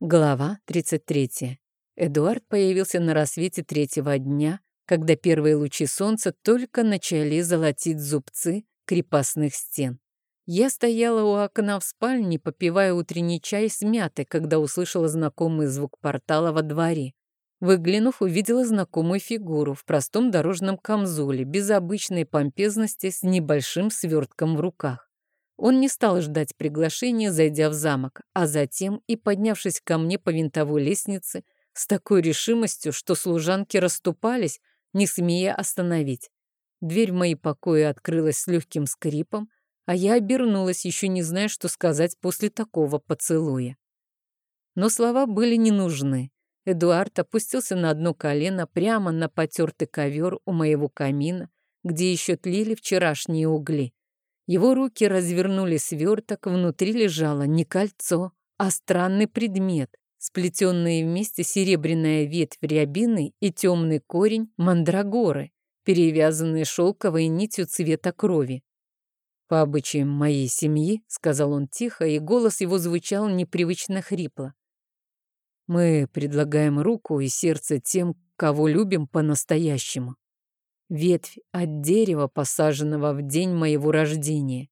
Глава 33. Эдуард появился на рассвете третьего дня, когда первые лучи солнца только начали золотить зубцы крепостных стен. Я стояла у окна в спальне, попивая утренний чай с мятой, когда услышала знакомый звук портала во дворе. Выглянув, увидела знакомую фигуру в простом дорожном камзоле, без обычной помпезности, с небольшим свертком в руках. Он не стал ждать приглашения, зайдя в замок, а затем и поднявшись ко мне по винтовой лестнице с такой решимостью, что служанки расступались, не смея остановить. Дверь в мои покои открылась с легким скрипом, а я обернулась, еще не зная, что сказать после такого поцелуя. Но слова были не нужны. Эдуард опустился на одно колено прямо на потертый ковер у моего камина, где еще тлели вчерашние угли. Его руки развернули сверток, внутри лежало не кольцо, а странный предмет, сплетенные вместе серебряная ветвь рябины и темный корень мандрагоры, перевязанные шелковой нитью цвета крови. «По обычаям моей семьи», — сказал он тихо, и голос его звучал непривычно хрипло. «Мы предлагаем руку и сердце тем, кого любим по-настоящему ветвь от дерева, посаженного в день моего рождения.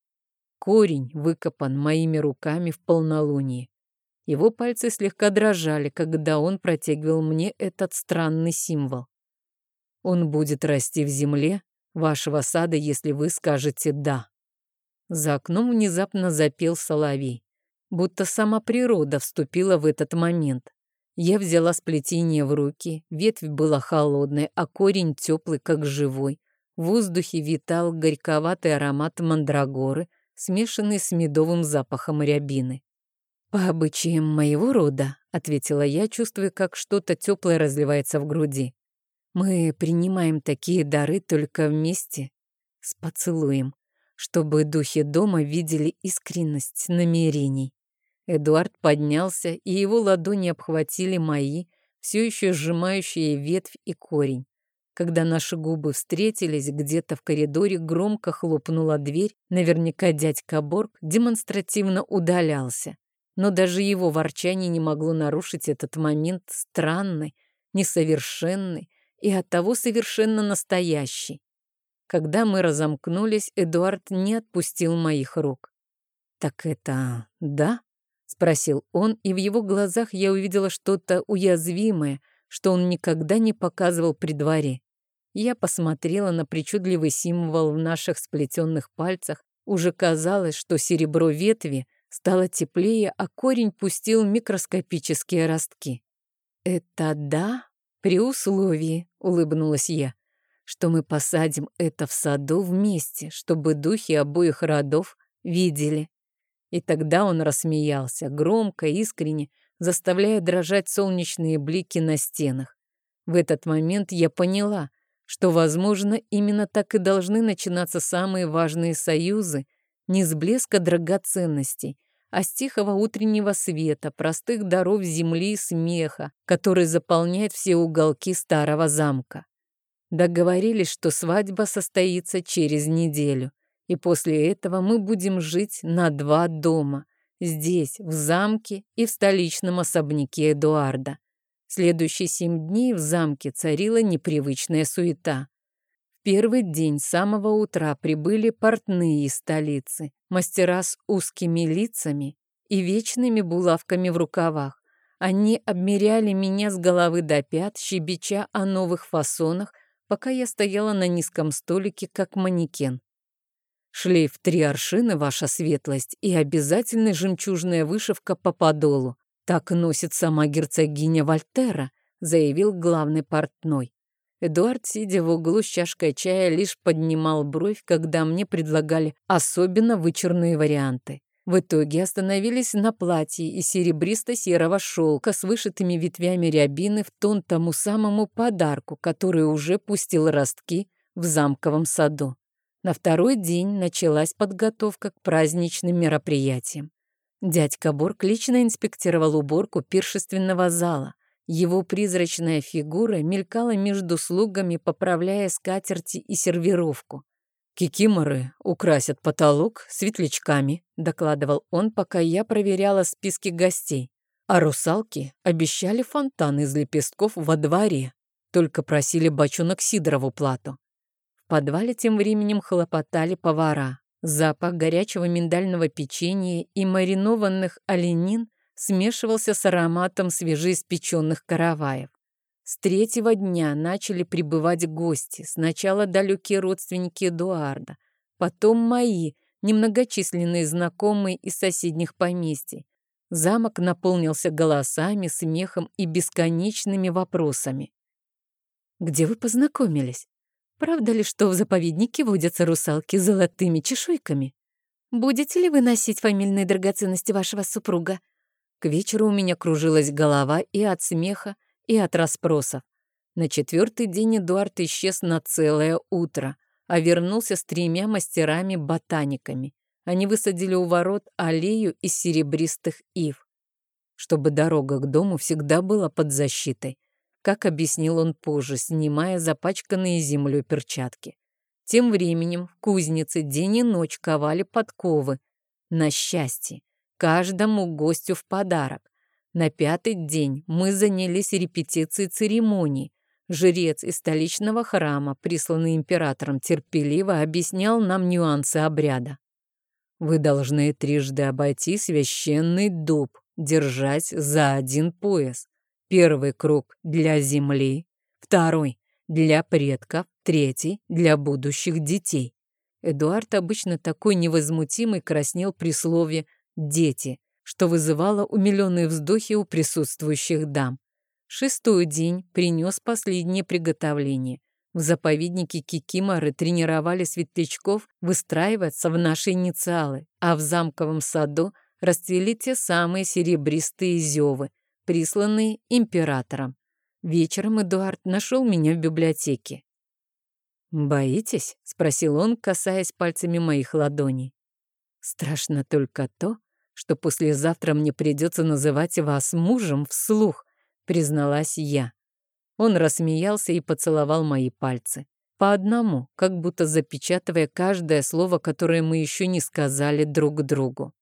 Корень выкопан моими руками в полнолуние. Его пальцы слегка дрожали, когда он протягивал мне этот странный символ. Он будет расти в земле вашего сада, если вы скажете «да». За окном внезапно запел соловей, будто сама природа вступила в этот момент. Я взяла сплетение в руки, ветвь была холодной, а корень теплый, как живой. В воздухе витал горьковатый аромат мандрагоры, смешанный с медовым запахом рябины. «По обычаям моего рода», — ответила я, чувствуя, как что-то теплое разливается в груди. «Мы принимаем такие дары только вместе с поцелуем, чтобы духи дома видели искренность намерений. Эдуард поднялся, и его ладони обхватили мои, все еще сжимающие ветвь и корень. Когда наши губы встретились, где-то в коридоре громко хлопнула дверь, наверняка дядька Борг демонстративно удалялся. Но даже его ворчание не могло нарушить этот момент странный, несовершенный и оттого совершенно настоящий. Когда мы разомкнулись, Эдуард не отпустил моих рук. «Так это да?» — спросил он, и в его глазах я увидела что-то уязвимое, что он никогда не показывал при дворе. Я посмотрела на причудливый символ в наших сплетенных пальцах. Уже казалось, что серебро ветви стало теплее, а корень пустил микроскопические ростки. «Это да, при условии», — улыбнулась я, «что мы посадим это в саду вместе, чтобы духи обоих родов видели, и тогда он рассмеялся, громко, искренне, заставляя дрожать солнечные блики на стенах. В этот момент я поняла, что, возможно, именно так и должны начинаться самые важные союзы, не с блеска драгоценностей, а с тихого утреннего света, простых даров земли и смеха, который заполняет все уголки старого замка. Договорились, что свадьба состоится через неделю. И после этого мы будем жить на два дома. Здесь, в замке и в столичном особняке Эдуарда. Следующие семь дней в замке царила непривычная суета. В первый день с самого утра прибыли портные из столицы, мастера с узкими лицами и вечными булавками в рукавах. Они обмеряли меня с головы до пят, щебеча о новых фасонах, пока я стояла на низком столике, как манекен. Шлейф три аршины, ваша светлость, и обязательно жемчужная вышивка по подолу. Так носит сама герцогиня Вольтера, заявил главный портной. Эдуард, сидя в углу с чашкой чая, лишь поднимал бровь, когда мне предлагали особенно вычурные варианты. В итоге остановились на платье из серебристо-серого шелка с вышитыми ветвями рябины в тон тому самому подарку, который уже пустил ростки в замковом саду. На второй день началась подготовка к праздничным мероприятиям. Дядька Борг лично инспектировал уборку пиршественного зала. Его призрачная фигура мелькала между слугами, поправляя скатерти и сервировку. «Кикиморы украсят потолок светлячками», — докладывал он, пока я проверяла списки гостей. А русалки обещали фонтан из лепестков во дворе, только просили бочонок сидра в уплату. Подвале тем временем хлопотали повара. Запах горячего миндального печенья и маринованных оленин смешивался с ароматом свежеиспеченных караваев. С третьего дня начали прибывать гости. Сначала далекие родственники Эдуарда, потом мои, немногочисленные знакомые из соседних поместий. Замок наполнился голосами, смехом и бесконечными вопросами. «Где вы познакомились? Правда ли, что в заповеднике водятся русалки с золотыми чешуйками? Будете ли вы носить фамильные драгоценности вашего супруга?» К вечеру у меня кружилась голова и от смеха, и от расспросов. На четвертый день Эдуард исчез на целое утро, а вернулся с тремя мастерами-ботаниками. Они высадили у ворот аллею из серебристых ив, чтобы дорога к дому всегда была под защитой, как объяснил он позже, снимая запачканные землей перчатки. Тем временем в день и ночь ковали подковы. На счастье, каждому гостю в подарок. На пятый день мы занялись репетицией церемонии. Жрец из столичного храма, присланный императором, терпеливо объяснял нам нюансы обряда. Вы должны трижды обойти священный дуб, держась за один пояс. Первый круг для земли, второй для предков, третий для будущих детей. Эдуард обычно такой невозмутимый краснел при слове «дети», что вызывало умиленные вздохи у присутствующих дам. Шестой день принес последнее приготовление. В заповеднике Кикиморы тренировали светлячков выстраиваться в наши инициалы, а в замковом саду расцвели те самые серебристые зевы, присланные императором. Вечером Эдуард нашел меня в библиотеке. «Боитесь?» — спросил он, касаясь пальцами моих ладоней. «Страшно только то, что послезавтра мне придется называть вас мужем вслух», призналась я. Он рассмеялся и поцеловал мои пальцы. По одному, как будто запечатывая каждое слово, которое мы еще не сказали друг другу.